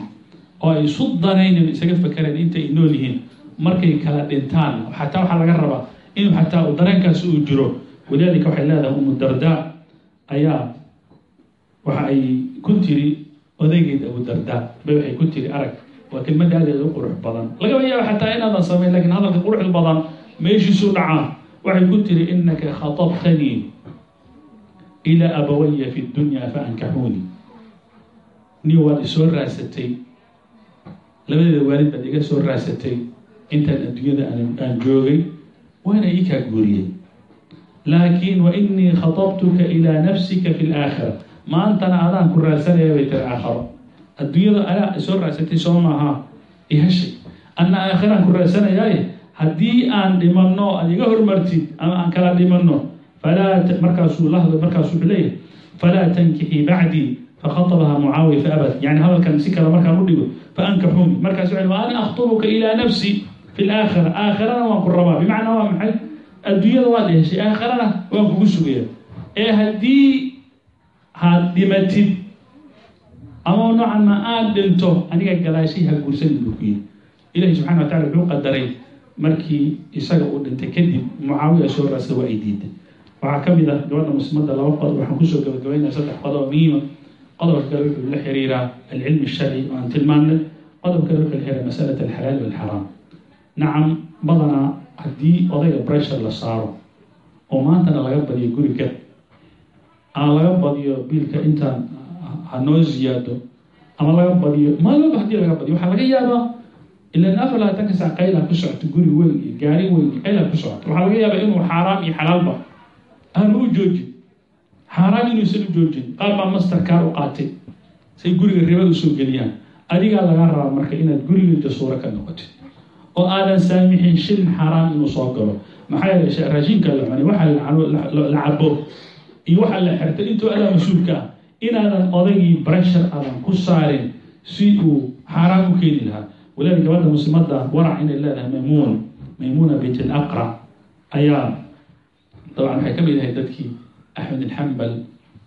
S2: oo ay isu danaynan isaga fakereen inta ay nool yihiin markay kala dhintaan. Xataa waxaa laga rabaa inuu xataa dareenkaas uu jiro. Walidaalika waxay leedahay umu dardaa ayaa waxa ay ku tiri odaygeed abu dardaa bay waxay ku tiri arag waa kelmad aadeeda u qurux badan. Lagaba yaaba xataa inaadan samayn laakiin hadalka quruxda badan meeshiisuu dhacaa waxay ku tiri inaka khatabtanii ilaa abawaya fi dunya faankaxuuni ni waad isoo raasatay. Labadeeda waalid baad iga soo raasatay intaan adduunyada aan joogay waana ii kaa guuriyey. Laakin wa inii khatabtuka ilaa nafsika fi laakhira maantana adaan ku raadsanaya bay tiri aakharo adduunyada ayaa isoo raadsatay soo maaha ihashay anna aakhiraan ku raadsanayaaye haddii aan dhimanno aad iga hormartid ama aan kala dhimanno falaa markaasuu lahdo markaasuu wuxuu leeyahay falaa tankixii bacdii fakhatabaha mucaawiya faabad yani hadalkan si kale markaan u dhigo faankaxuuni markaas wa ana akhtubuka ilaa nafsi fi laakhira aakhirana waan ku rabaa. Bimacnaa waa maxay? Adduunyada waad iheshay aakhirana waan kugu sugaya ee haddii haad dhimatid ama noocan ma aad dhinto aniga gadaashay ha guursanin buu ku yidhi. Ilahi subxana wa tacala wuxuu qadaray markii isaga uu dhintay kadib mucaawiya soo raasada waa ay diiday waxaa ka mid ah gabadha muslimadda laba qodob waxaan ku soo gabagabaynaya saddex qodob oo muhiima. Qodobka kale wuxuu la xiriiraa alcilmi sharci oo aan tilmaannay qodob kale wuxuu la xiriira masalat alxalaal walxaraam nacam badanaa haddii odayga bressure la saaro oo maantana laga badiyo guriga ama laga badiyo biilka intaan hanoo ziyaado ama laga badiyo. Maalooba haddii laga badiyo. Waxaa laga yaabaa ilan afar labaatanka sac ku socoto guri weyn iyo gaari weyn iyo qayla ku socoto waxaa laga yaabaa inuu xaaraam iyo xalaalba aanu u joojin. Xaaraam inuusan u joojin. Qaar baa masterkaar u qaatay. Say guriga ribada u soo geliyaan. Adigaa laga rabaa marka inaad guriga jasuuro ka noqotid. Oo aadan saamixin shilin xaaraam inuu soo galo. Maxaa yeele raashinka la cunay waxa la cabo iyo waxa la xirtay intuu adaa mas'uulka ah inaadan odaygii breshar aadan ku saarin si uu xaaraam u keeni lahaa. Walaali gabadha muslimadda warac inay leedahay maymuun. Maymuuna bint alaqra ayaa dabcan waxay ka mid ahayd dadkii axmed alxambal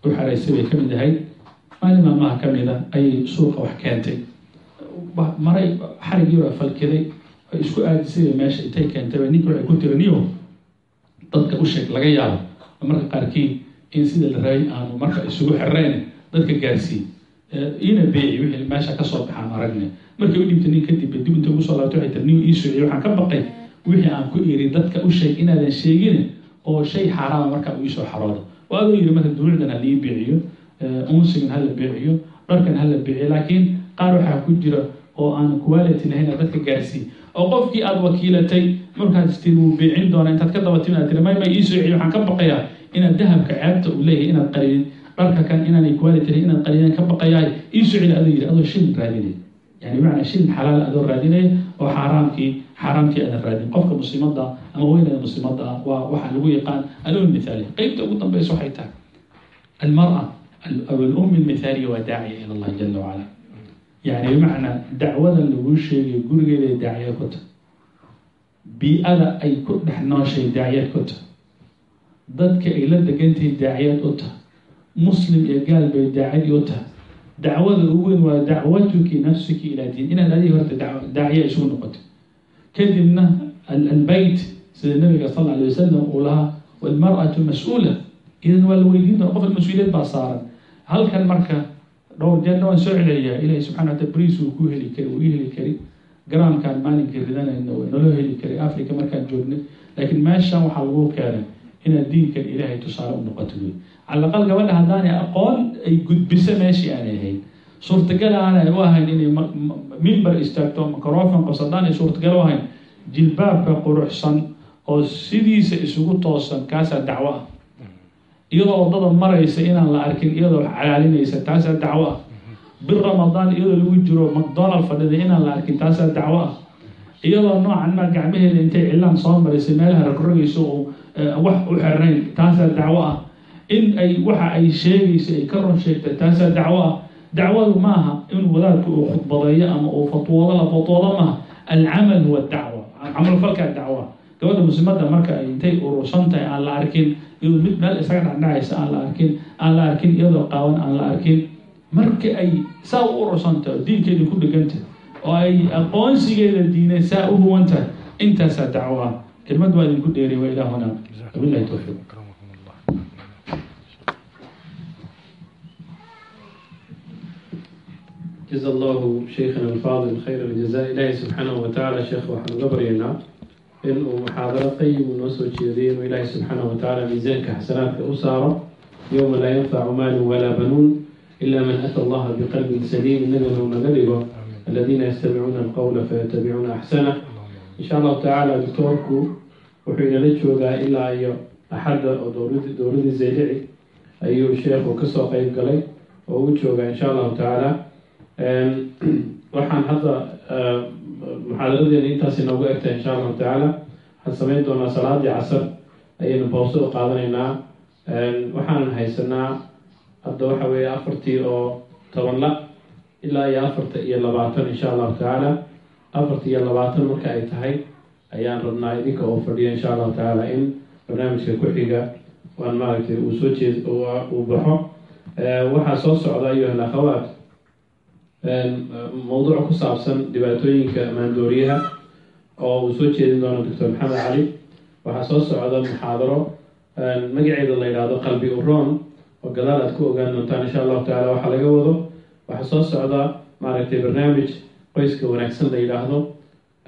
S2: u xaraysay bay ka mid ahayd. Maalin maalmaha ka mida ayay suuqa wax keentay. Maray xarigii falkiday ay isku aadisay meesha intay keentay ninki waxay ku tiri niyo dadka u sheeg laga yaabo. Marka qaarkii in sida la rabay aanu marka isugu xirreyn dadka gaarsiin iina beeci wixii meesha ka soo baxaan aragne markay u dhibtay nin kadib dib inta ugu soo laabtay waxay tiri nin ii waxaan ka baqay wixii aan ku iri dadka u sheeg inaadan sheegin oo shay xaaraama markaa uu iisoo xaroodo. Waa adoo yiri marka duruucdan ha lii beeciyo unsigan hala beeciyo dharkan hala beeciyo laakiin qaar waxaa ku jira oo aan quality lahayn aad dadka gaarsiin oo qofkii aada wakiilatay markaas tiri wuu beecin doona intaad ka dabatin aad tiri may may ii soo waxaan ka baqayaa inaad dahabka ceebta uu leeyahay inaad qalidin dharka kan inaanay lahayn inaad qalidin ka baqayaay ii soo celi adoo yiri adoo shilin raadinay. Yani bimacnaa shilin xalaal adoo raadinaya oo xaaraamkii xaaraamkii aadan raadin. Qofka muslimadda ama weynada muslimadda ah waa waxaa lagu yaqaan alum mithaali qeybta ugu dambeysa waxay tahay almara alum almithaaliya waa daaciya ila allah jala wacala yani bimacnaa dacwadan laguu sheegayo gurigeeday daaciyad ku tahay. Bii-ada ay ku dhex nooshay daaciyad ku tahay dadka ay la degantahay daaciyad u tahay muslim iyo gaal bay daaciyad u tahay dacwada ugu weyn waa dacwatuki nafsiki ilaa diin. Inaad adiga horta daaciya isugu noqoto. Kadibna albeyt sida nabiga sal alay wasalam uu lahaa walmar'atu mas'uula idan waa la weydiin doona qofka mas'uuliyad baa saaran. Halkan marka dhowr jeerna waan soo celayaa ilaahay subxana wataala bariis uu ku heli kari uu ii heli kari. Garaamkaan maalinkii ridanayna way naloo heli kari. Africa markaan joognay laakiin meeshan waxaa lagu keenay inaad diinkan ilaahay tusaale u noqoto wey calaqal gabadha haddaanay aqoon ay gudbiso meeshii aanay ahayn suurtagal aanay u ahayn inay mimbar istaagto microfon haddaanay suurtagal u ahayn jilbaabka quruxsan oo sidiisa isugu toosan kaasaa dacwo ah iyadoo waddada maraysa inaan la arkin iyadoo calaalinaysa taasaa dacwo ah bir ramadaan iyadoo lagu jiro macdonald fadhida inaan la arkin taasaa dacwo ah iyadoo noocan maa gacmaheeda intay cilaan soo maraysay meelaha rogrogayso oo wax u xirnayn taasaa dacwo ah. In ay waxa ay sheegayso ay ka run sheegta taasaa dacwo ah. Dacwadu maaha in wadaadku uu khudbadeeyo ama uu fatwoodo la fatwoodo maaha. Alcamal huwa dacwa camalfalkaa dacwa gabadha muslimadda marka ay intay urursan tahay aan la arkin iyadoo mid meel isaga dhacdhacaysa aan la arkin aan la arkin iyadoo qaawan aan la arkin. Marka ay saa u urursantahay oo diinkeeda ku dhegantah oo ay aqoonsigeeda diinay saa u huwan tahay intaasaa dacwo ah kelmad waa idinku dheeriy waa ilah wanaag wabilahi towfiiq
S1: jaza allahu shaykhana alfaadil khayr aljaza ilaahay subxaanahu watacaala sheekh waxaan uga baryaynaa in uu muxaadaro qayib noo soo jeediyay inuu ilaahay subxaanahu watacaala miisaanka xasanaadka u saaro yowma laa yanfacu maalun walaa banuun ila man ata allaha biqalbin saliim innagana u dhigo aladiina yastamicuuna alqowla fayatabicuuna axsanah in allahu tacaala doctoorku wuxuu inala joogaa ilaa iyo axadda oo dowlad dowladii zaylici ayuu sheekhu ka soo qeyb galay oo u joogaa insha allahu tacaala. Waxaan hadda muxaadaradeena intaas inoogu egtahay insha allahu tacaala. Waxaan samayn doonaa salaadii casar ayaynu boosada qaadanaynaa. Waxaanan haysanaa hadda waxa weeye afartii oo toban la ilaa iyo afarta iyo labaatan insha allahu tacaala. Afarta iyo labaatan marka ay tahay ayaan rabnaa idinka oo fadhiya insha allahu tacaala in. Barnaamijka ku-xiga waan maaragtay uu soo jeed uu baxo. Waxaa soo socda ayuha alakhawaat mawduuc ku saabsan dhibaatooyinka maandooriyaha oo uu soo jeedin doono doctor maxamed cali waxaa soo socda muxaadaro. Magaceeda la yidhaahdo qalbi uroon oo gadaal aad ku ogaan doontaan insha allahu tacaala waxaa laga wado. Waxaa soo socda maaragtay barnaamij qoyska wanaagsan la yidhaahdo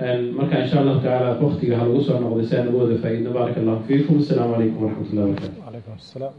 S1: marka insha allahu tacaala waktiga ha lagu soo noqday si aan uga wada faa-idno baaraka allahu fiikum asalaamu calaykum waraxmat ullahi